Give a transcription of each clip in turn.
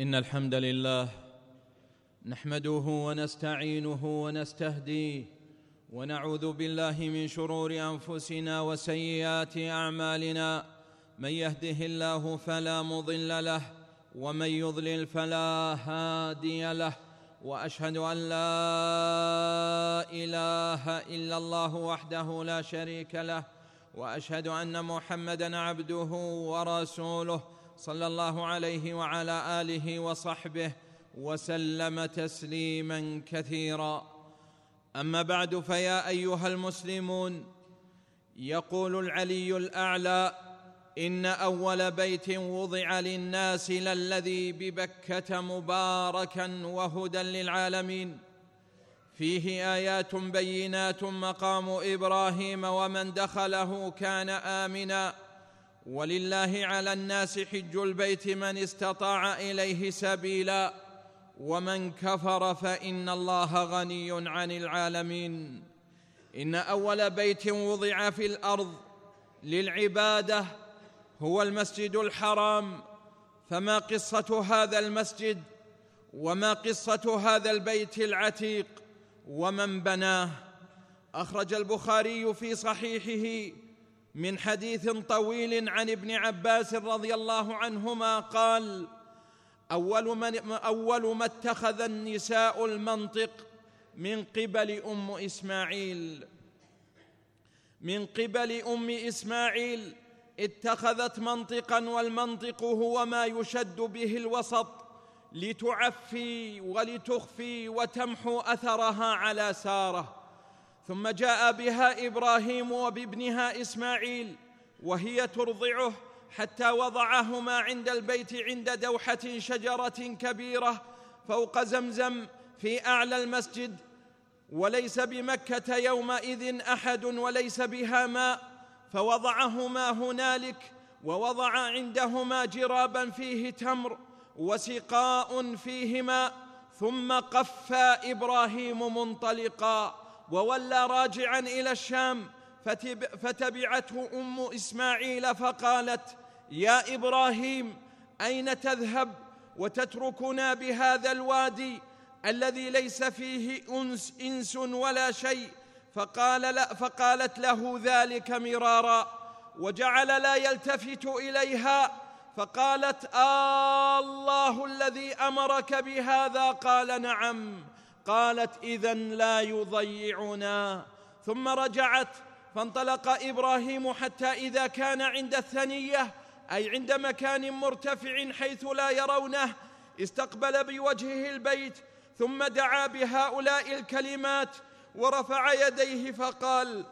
إن الحمد لله نحمده ونستعينه ونستهديه ونعوذ بالله من شرور أنفسنا وسيئات أعمالنا. من يهده الله فلا مضل له ومن يضلل فلا هادي له. وأشهد أن لا إله إلا الله وحده لا شريك له. وأشهد أن محمدا عبده ورسوله. صلى الله عليه وعلى آله وصحبه وسلم تسليما كثيرا. أما بعد فيا أيها المسلمون يقول العلي الأعلى إن أول بيت وضع للناس للذي ببكة مباركا وهدى للعالمين. فيه آيات بينات مقام إبراهيم ومن دخله كان امنا. ولله على الناس حج البيت من استطاع إليه سبيلا ومن كفر فإن الله غني عن العالمين. إن أول بيت وضع في الأرض للعبادة هو المسجد الحرام. فما قصة هذا المسجد؟ وما قصة هذا البيت العتيق؟ ومن بناه؟ أخرج البخاري في صحيحه من حديث طويل عن ابن عباس رضي الله عنهما قال أول من أول ما اتخذ النساء المنطق من قبل أم إسماعيل. من قبل أم إسماعيل اتخذت منطقا والمنطق هو ما يشد به الوسط لتعفي ولتخفي وتمحو أثرها على سارة. ثم جاء بها إبراهيم وبابنها إسماعيل وهي ترضعه حتى وضعهما عند البيت عند دوحة شجرة كبيرة فوق زمزم في أعلى المسجد وليس بمكة يومئذ أحد وليس بها ماء فوضعهما هنالك ووضع عندهما جرابا فيه تمر وسقاء فيه ماء ثم قفى إبراهيم منطلقا. وولى راجعا إلى الشام فتبعته أم إسماعيل فقالت يا إبراهيم أين تذهب وتتركنا بهذا الوادي الذي ليس فيه انس إنس ولا شيء؟ فقال لا فقالت له ذلك مرارا وجعل لا يلتفت إليها فقالت آه الله الذي أمرك بهذا. قال نعم. قالت اذا لا يضيعنا. ثم رجعت فانطلق إبراهيم حتى إذا كان عند الثنية أي عند مكان مرتفع حيث لا يرونه استقبل بوجهه البيت ثم دعا بهؤلاء الكلمات ورفع يديه فقال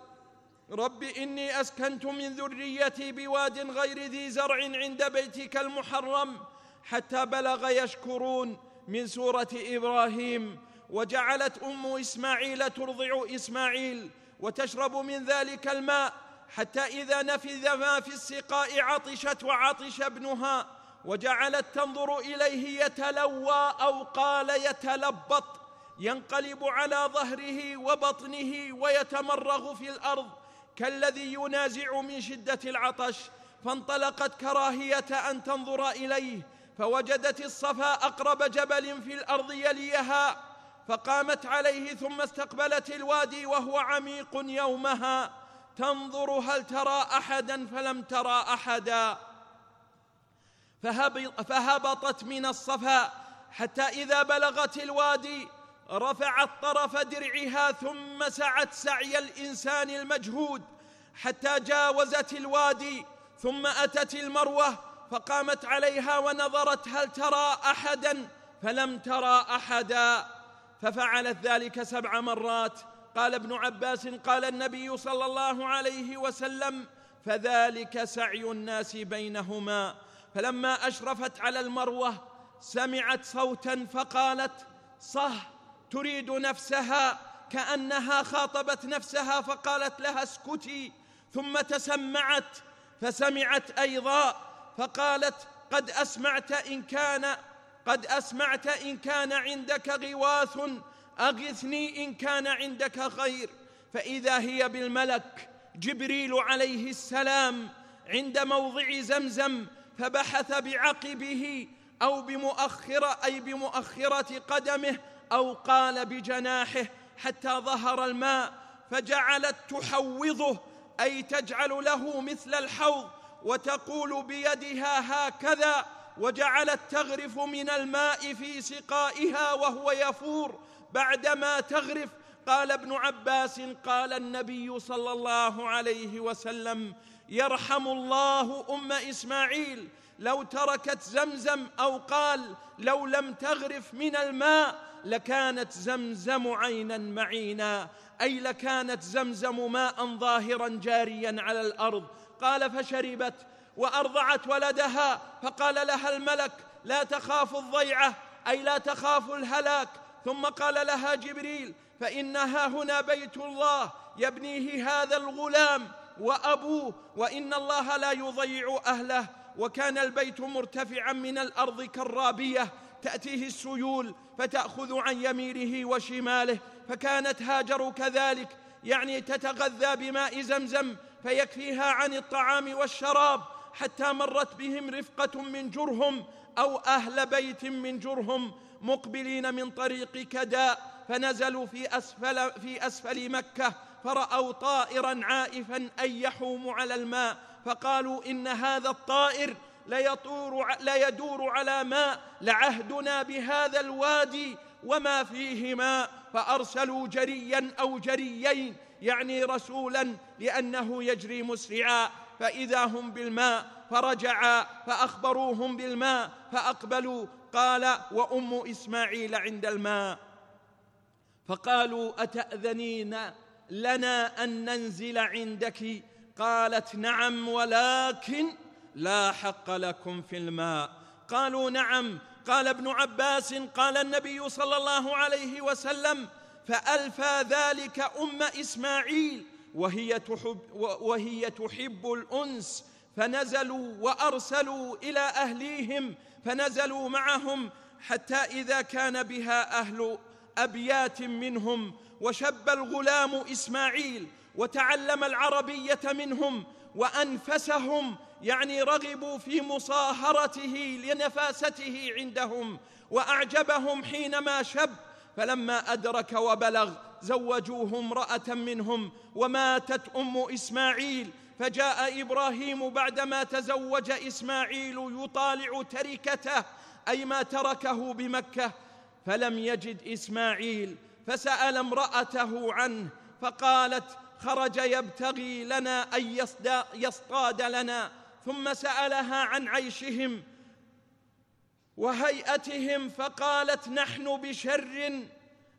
رب إني أسكنت من ذريتي بواد غير ذي زرع عند بيتك المحرم حتى بلغ يشكرون من سورة إبراهيم. وجعلت أم إسماعيل ترضع إسماعيل وتشرب من ذلك الماء حتى إذا نفذ ما في السقاء عطشت وعطش ابنها وجعلت تنظر إليه يتلوى أو قال يتلبط ينقلب على ظهره وبطنه ويتمرغ في الأرض كالذي ينازع من شدة العطش. فانطلقت كراهية أن تنظر إليه فوجدت الصفا أقرب جبل في الأرض يليها. فقامت عليه ثم استقبلت الوادي وهو عميق يومها. تنظر هل ترى أحدا؟ فلم ترى أحدا. فهبطت من الصفا. حتى إذا بلغت الوادي رفعت طرف درعها ثم سعت سعي الإنسان المجهود. حتى جاوزت الوادي ثم أتت المروة. فقامت عليها ونظرت هل ترى أحدا؟ فلم ترى أحدا. ففعلت ذلك سبع مرات. قال ابن عباس قال النبي صلى الله عليه وسلم فذلك سعي الناس بينهما. فلما أشرفت على المروة سمعت صوتا فقالت صه تريد نفسها. كأنها خاطبت نفسها فقالت لها اسكتي. ثم تسمعت فسمعت أيضا فقالت قد أسمعت إن كان قد أسمعت إن كان عندك غواث أغثني إن كان عندك خير. فإذا هي بالملك جبريل عليه السلام عند موضع زمزم فبحث بعقبه أو بمؤخرة أي بمؤخرة قدمه أو قال بجناحه حتى ظهر الماء فجعلت تحوضه أي تجعل له مثل الحوض وتقول بيدها هكذا. وجعلت تغرف من الماء في سقائها وهو يفور بعدما تغرف. قال ابن عباس قال النبي صلى الله عليه وسلم يرحم الله أم إسماعيل لو تركت زمزم أو قال لو لم تغرف من الماء لكانت زمزم عينا معينا أي لكانت زمزم ماء ظاهرا جاريا على الأرض. قال فشربت وأرضعت ولدها فقال لها الملك لا تخاف الضيعة أي لا تخاف الهلاك. ثم قال لها جبريل فإنها هنا بيت الله يبنيه هذا الغلام وأبوه وإن الله لا يضيع أهله. وكان البيت مرتفعا من الأرض كالرابية تأتيه السيول فتأخذ عن يمينه وشماله فكانت هاجر كذلك يعني تتغذى بماء زمزم فيكفيها عن الطعام والشراب حتى مرت بهم رفقة من جرهم أو أهل بيت من جرهم مقبلين من طريق كداء فنزلوا في أسفل في أسفل مكة فرأوا طائرا عائفا أن يحوم على الماء فقالوا إن هذا الطائر ليطور ليدور على ماء لعهدنا بهذا الوادي وما فيه ماء فأرسلوا جريا أو جريين يعني رسولا لأنه يجري مسرعا. فإذا هم بالماء فرجعا فأخبروهم بالماء فأقبلوا قال وأم إسماعيل عند الماء. فقالوا أتأذنين لنا أن ننزل عندك؟ قالت نعم ولكن لا حق لكم في الماء. قالوا نعم. قال ابن عباس قال النبي صلى الله عليه وسلم فألفى ذلك أم إسماعيل وهي تحب, وهي تحب الأنس فنزلوا وأرسلوا إلى أهليهم فنزلوا معهم حتى إذا كان بها أهل أبيات منهم وشب الغلام إسماعيل وتعلم العربية منهم وأنفسهم يعني رغبوا في مصاهرته لنفاسته عندهم وأعجبهم حينما شب فلما أدرك وبلغ زوجوه امرأة منهم وماتت أم إسماعيل فجاء إبراهيم بعدما تزوج إسماعيل يطالع تركته أي ما تركه بمكة. فلم يجد إسماعيل فسأل امرأته عنه فقالت خرج يبتغي لنا أن يصطاد لنا. ثم سألها عن عيشهم وهيئتهم فقالت نحن بشر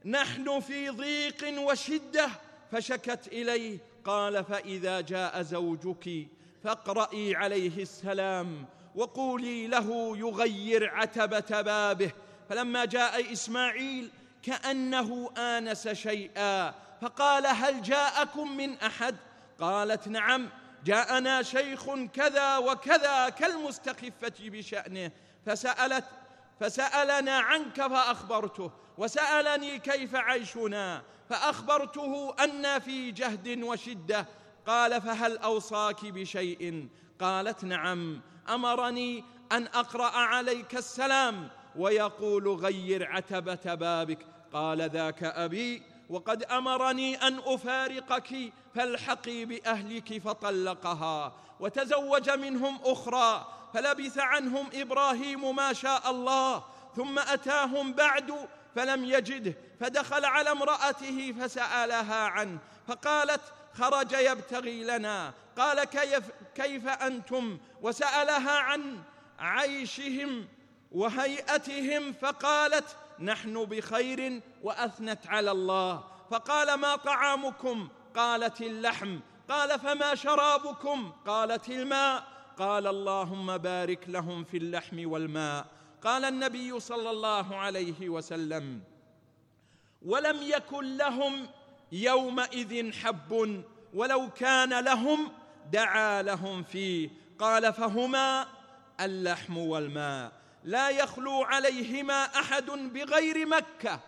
نحن في ضيق وشدة. فشكت إليه قال فإذا جاء زوجك فاقرئي عليه السلام وقولي له يغير عتبة بابه. فلما جاء إسماعيل كأنه آنس شيئا فقال هل جاءكم من أحد؟ قالت نعم جاءنا شيخ كذا وكذا كالمستخفة بشأنه. فسالت فسألنا عنك فأخبرته وسألني كيف عيشنا فأخبرته أن في جهد وشدة. قال فهل أوصاك بشيء؟ قالت نعم. أمرني أن أقرأ عليك السلام ويقول غير عتبة بابك. قال ذاك أبي. وقد أمرني أن أفارقك فالحقي بأهلك فطلقها. وتزوج منهم أخرى فلبث عنهم إبراهيم ما شاء الله ثم أتاهم بعد فلم يجده فدخل على امرأته فسألها عنه فقالت خرج يبتغي لنا. قال كيف, كيف أنتم؟ وسألها عن عيشهم وهيئتهم فقالت نحن بخير وأثنت على الله. فقال ما طعامكم؟ قالت اللحم. قال فما شرابكم؟ قالت الماء. قال اللهم بارك لهم في اللحم والماء. قال النبي صلى الله عليه وسلم ولم يكن لهم يومئذ حب ولو كان لهم دعا لهم فيه. قال فهما اللحم والماء. لا يخلو عليهما أحد بغير مكة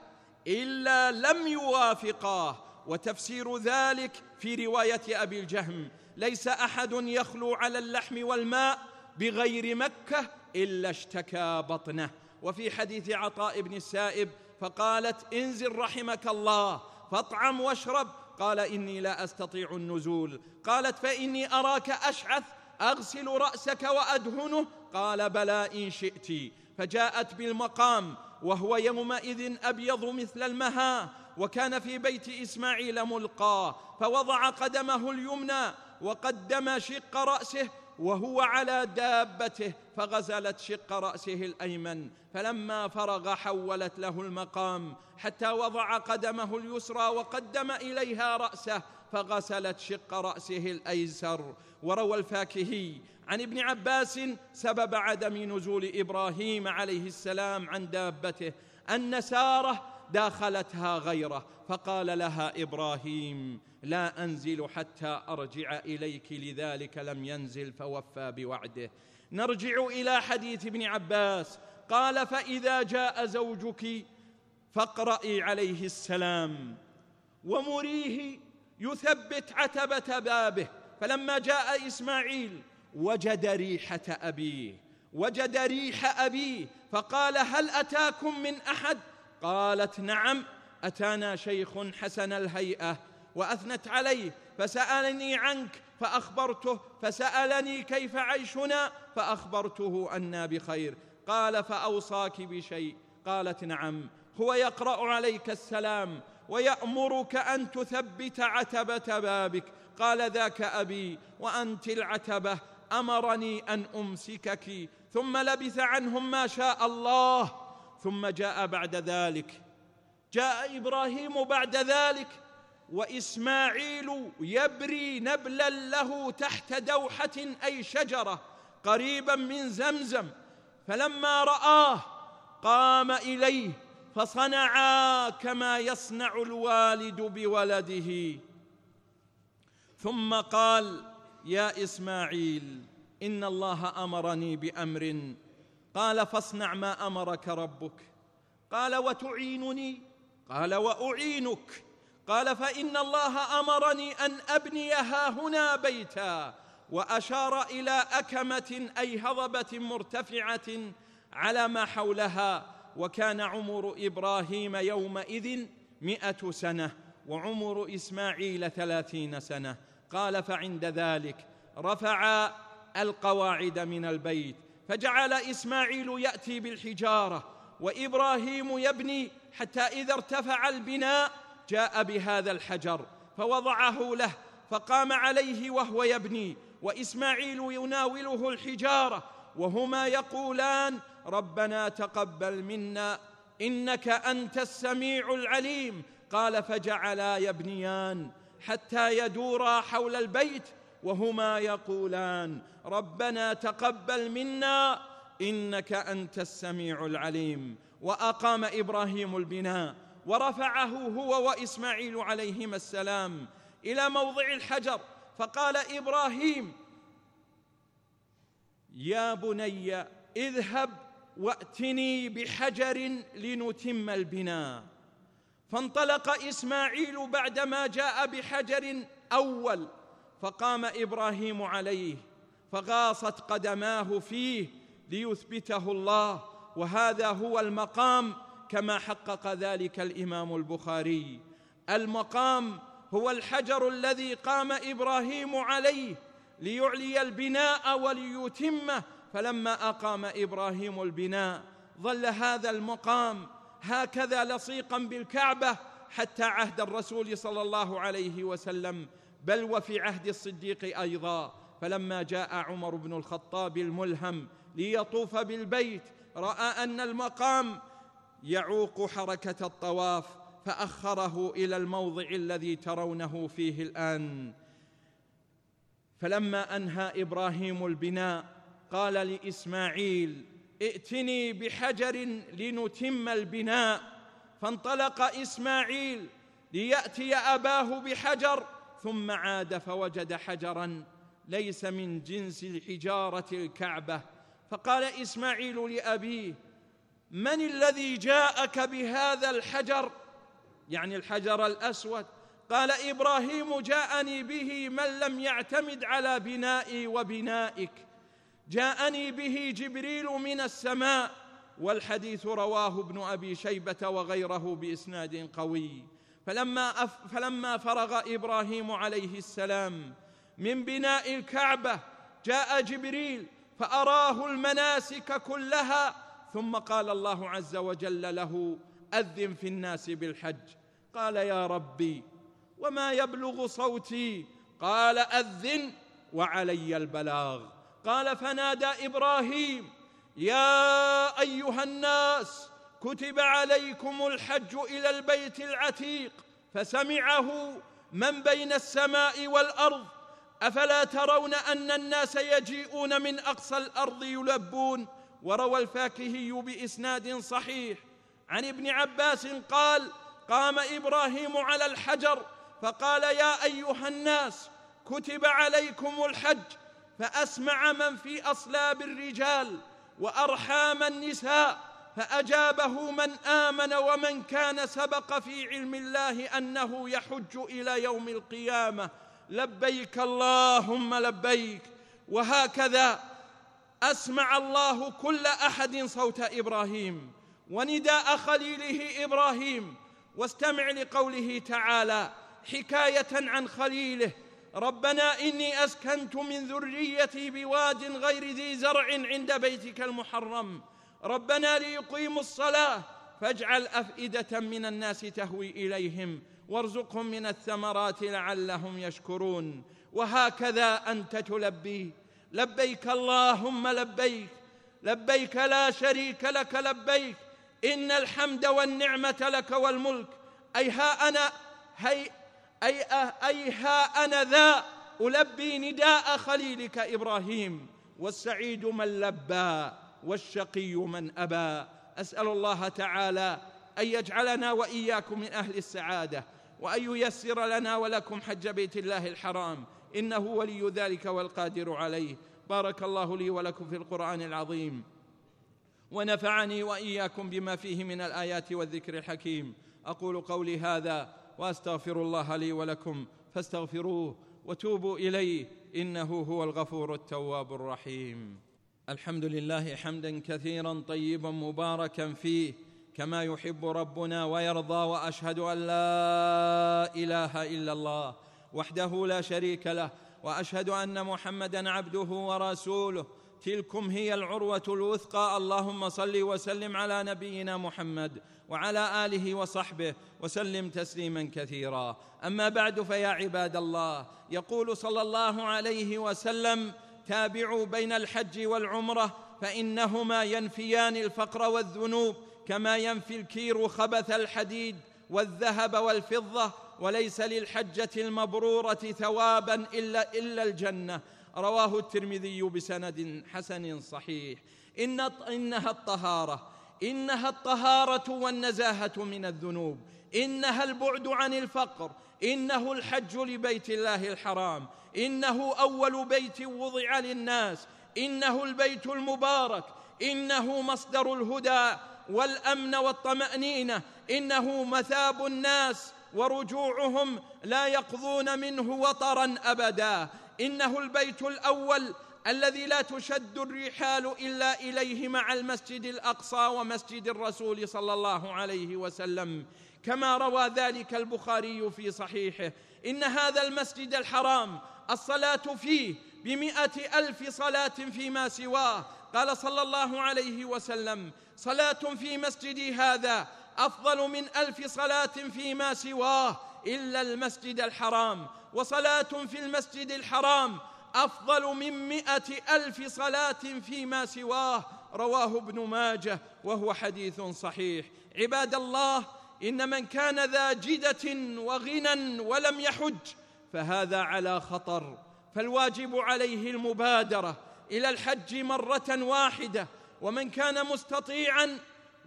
إلا لم يوافقاه. وتفسير ذلك في رواية أبي الجهم. ليس أحد يخلو على اللحم والماء بغير مكة إلا اشتكى بطنه. وفي حديث عطاء بن السائب فقالت انزل رحمك الله فاطعم واشرب. قال إني لا أستطيع النزول. قالت فإني أراك أشعث أغسل رأسك وأدهنه. قال بلى إن شئت. فجاءت بالمقام وهو يومئذ أبيض مثل المها وكان في بيت إسماعيل ملقى فوضع قدمه اليمنى وقدم شق رأسه وهو على دابته فغزلت شق رأسه الأيمن. فلما فرغ حولت له المقام حتى وضع قدمه اليسرى وقدم إليها رأسه فغسلت شق رأسه الأيسر. وروى الفاكهي عن ابن عباس سبب عدم نزول إبراهيم عليه السلام عن دابته أن سارة داخلتها غيره فقال لها إبراهيم لا أنزل حتى أرجع إليك لذلك لم ينزل فوفى بوعده. نرجع إلى حديث ابن عباس قال فإذا جاء زوجك فاقرئي عليه السلام ومريه يثبت عتبة بابه. فلما جاء إسماعيل وجد ريحة أبيه وجد ريح أبيه فقال هل أتاكم من أحد؟ قالت نعم أتانا شيخ حسن الهيئة وأثنت عليه فسألني عنك فأخبرته فسألني كيف عيشنا فأخبرته أنا بخير. قال فأوصاك بشيء. قالت نعم هو يقرأ عليك السلام ويأمرك أن تثبت عتبة بابك. قال ذاك أبي وأنت العتبة أمرني أن أمسكك. ثم لبث عنهم ما شاء الله. ثم جاء بعد ذلك. جاء إبراهيم بعد ذلك وإسماعيل يبري نبلا له تحت دوحة أي شجرة قريبا من زمزم. فلما رآه قام إليه فصنعا كما يصنع الوالد بولده. ثم قال يا إسماعيل إن الله أمرني بأمر قال فاصنع ما أمرك ربك. قال وتعينني؟ قال وأعينك. قال فإن الله أمرني أن ابني ها هنا بيتا وأشار إلى أكمة أي هضبة مرتفعة على ما حولها وكان عمر إبراهيم يومئذ مائه سنة وعمر إسماعيل ثلاثين سنة. قال فعند ذلك رفع القواعد من البيت فجعل إسماعيل يأتي بالحجارة وإبراهيم يبني حتى إذا ارتفع البناء جاء بهذا الحجر فوضعه له فقام عليه وهو يبني وإسماعيل يناوله الحجارة وهما يقولان ربنا تقبل منا إنك أنت السميع العليم قال فجعلا يبنيان حتى يدورا حول البيت وهما يقولان ربنا تقبل منا إنك أنت السميع العليم. وأقام إبراهيم البناء ورفعه هو وإسماعيل عليهما السلام إلى موضع الحجر. فقال إبراهيم يا بني اذهب وأتني بحجر لنتم البناء. فانطلق إسماعيل بعدما جاء بحجر أول. فقام إبراهيم عليه فغاصت قدماه فيه ليثبته الله وهذا هو المقام كما حقق ذلك الإمام البخاري. المقام هو الحجر الذي قام إبراهيم عليه ليعلي البناء وليتمه فلما أقام إبراهيم البناء ظل هذا المقام هكذا لصيقا بالكعبة حتى عهد الرسول صلى الله عليه وسلم بل وفي عهد الصديق أيضا. فلما جاء عمر بن الخطاب الملهم ليطوف بالبيت رأى أن المقام يعوق حركة الطواف فأخره إلى الموضع الذي ترونه فيه الآن. فلما أنهى إبراهيم البناء قال لإسماعيل ائتني بحجر لنتم البناء. فانطلق إسماعيل ليأتي أباه بحجر ثم عاد فوجد حجرا ليس من جنس الحجارة الكعبة. فقال إسماعيل لأبيه من الذي جاءك بهذا الحجر؟ يعني الحجر الأسود. قال إبراهيم جاءني به من لم يعتمد على بنائي وبنائك. جاءني به جبريل من السماء والحديث رواه ابن أبي شيبة وغيره بإسناد قوي. فلما, فلما فرغ إبراهيم عليه السلام من بناء الكعبة جاء جبريل فأراه المناسك كلها ثم قال الله عز وجل له أذن في الناس بالحج. قال يا ربي وما يبلغ صوتي؟ قال أذن وعلي البلاغ. قال فنادى إبراهيم يا أيها الناس كتب عليكم الحج إلى البيت العتيق فسمعه من بين السماء والأرض. أفلا ترون أن الناس يجيئون من أقصى الأرض يلبون؟ وروى الفاكهي بإسناد صحيح. عن ابن عباس قال قام إبراهيم على الحجر فقال يا أيها الناس كتب عليكم الحج فأسمع من في أصلاب الرجال وأرحام النساء. فأجابه من آمن ومن كان سبق في علم الله أنه يحج إلى يوم القيامة. لبيك اللهم لبيك. وهكذا أسمع الله كل أحد صوت إبراهيم. ونداء خليله إبراهيم. واستمع لقوله تعالى حكاية عن خليله. ربنا إني أسكنت من ذريتي بواد غير ذي زرع عند بيتك المحرم. ربنا ليقيموا الصلاة فاجعل أفئدة من الناس تهوي إليهم وارزقهم من الثمرات لعلهم يشكرون. وهكذا أنت تلبي. لبيك اللهم لبيك. لبيك لا شريك لك لبيك. إن الحمد والنعمة لك والملك. اي ها أنا هي أي, أي ها أنا ذا. ألبي نداء خليلك إبراهيم. والسعيد من لبى. والشقي من أبى. أسأل الله تعالى أن يجعلنا وإياكم من أهل السعادة وأن ييسر لنا ولكم حج بيت الله الحرام. إنه ولي ذلك والقادر عليه. بارك الله لي ولكم في القرآن العظيم. ونفعني وإياكم بما فيه من الآيات والذكر الحكيم. أقول قولي هذا وأستغفر الله لي ولكم. فاستغفروه وتوبوا إليه. إنه هو الغفور التواب الرحيم. الحمد لله حمدا كثيرا طيبا مباركا فيه كما يحب ربنا ويرضى وأشهد أن لا إله إلا الله وحده لا شريك له وأشهد أن محمدا عبده ورسوله. تلكم هي العروة الوثقى. اللهم صل وسلم على نبينا محمد وعلى آله وصحبه وسلم تسليما كثيرا. أما بعد فيا عباد الله يقول صلى الله عليه وسلم تابعوا بين الحج والعمرة فإنهما ينفيان الفقر والذنوب كما ينفي الكير خبث الحديد والذهب والفضة وليس للحجة المبرورة ثوابا إلا إلا الجنة. رواه الترمذي بسند حسن صحيح. إن إنها الطهارة إنها الطهارة والنزاهة من الذنوب. إنها البعد عن الفقر إنه الحج لبيت الله الحرام إنه أول بيت وضع للناس إنه البيت المبارك إنه مصدر الهدى والأمن والطمأنينة إنه مثاب الناس ورجوعهم لا يقضون منه وطرا أبدا. إنه البيت الأول الذي لا تشد الرحال إلا إليه مع المسجد الأقصى ومسجد الرسول صلى الله عليه وسلم. كما روى ذلك البخاري في صحيحه. إن هذا المسجد الحرام الصلاة فيه بمئة ألف صلاة فيما سواه. قال صلى الله عليه وسلم صلاة في مسجدي هذا أفضل من ألف صلاة فيما سواه إلا المسجد الحرام. وصلاة في المسجد الحرام أفضل من مئة ألف صلاة فيما سواه. رواه ابن ماجه وهو حديث صحيح. عباد الله إن من كان ذا جدة وغنى ولم يحج فهذا على خطر فالواجب عليه المبادرة إلى الحج مرة واحدة ومن كان مستطيعا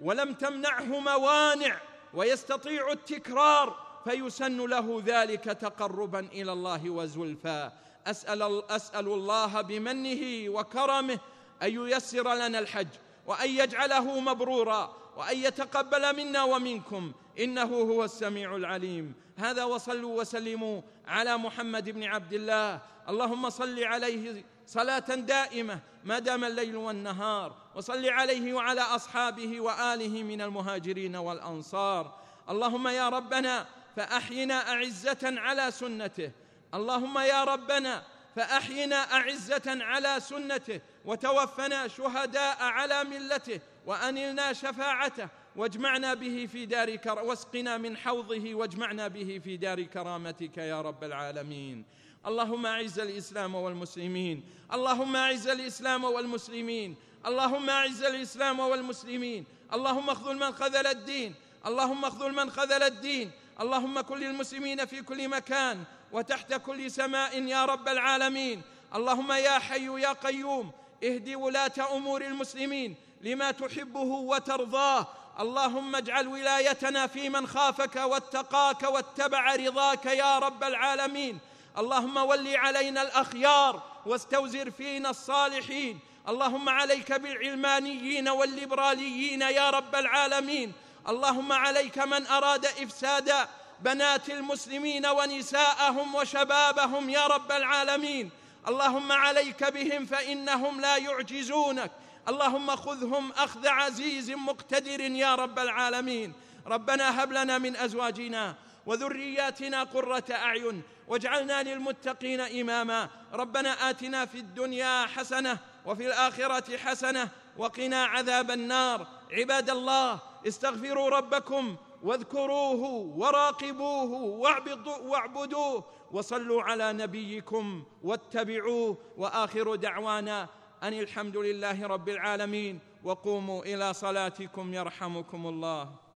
ولم تمنعه موانع ويستطيع التكرار فيسن له ذلك تقربا إلى الله وزلفى. أسأل, أسأل الله بمنه وكرمه أن ييسر لنا الحج وأن يجعله مبرورا. وأن يتقبل منا ومنكم. إنه هو السميع العليم. هذا وصلوا وسلموا على محمد بن عبد الله. اللهم صل عليه صلاة دائمة ما دام الليل والنهار. وصل عليه وعلى أصحابه وآله من المهاجرين والأنصار. اللهم يا ربنا فأحينا أعزة على سنته. اللهم يا ربنا فأحينا أعزة على سنته. وتوفنا شهداء على ملته. وأنلنا شفاعته واجمعنا به في دار كر... واسقنا من حوضه واجمعنا به في دار كرامتك يا رب العالمين. اللهم أعز الإسلام والمسلمين. اللهم أعز الإسلام والمسلمين. اللهم أعز الإسلام والمسلمين. اللهم اخذل من خذل الدين. اللهم اخذل من خذل الدين. اللهم كن للمسلمين في كل مكان وتحت كل سماء يا رب العالمين. اللهم يا حي يا قيوم. اهد ولاة أمور المسلمين. لما تحبه وترضاه. اللهم اجعل ولايتنا في من خافك واتقاك واتبع رضاك يا رب العالمين. اللهم ول علينا الأخيار واستوزر فينا الصالحين. اللهم عليك بالعلمانيين والليبراليين يا رب العالمين. اللهم عليك من أراد إفساد بنات المسلمين ونساءهم وشبابهم يا رب العالمين. اللهم عليك بهم فإنهم لا يعجزونك. اللهم خذهم أخذ عزيز مقتدر يا رب العالمين. ربنا هب لنا من أزواجنا وذرياتنا قرة أعين واجعلنا للمتقين إماما. ربنا آتنا في الدنيا حسنة وفي الآخرة حسنة وقنا عذاب النار. عباد الله استغفروا ربكم واذكروه وراقبوه واعبدوه وصلوا على نبيكم واتبعوه. وآخر دعوانا أن الحمد لله رب العالمين وقوموا إلى صلاتكم يرحمكم الله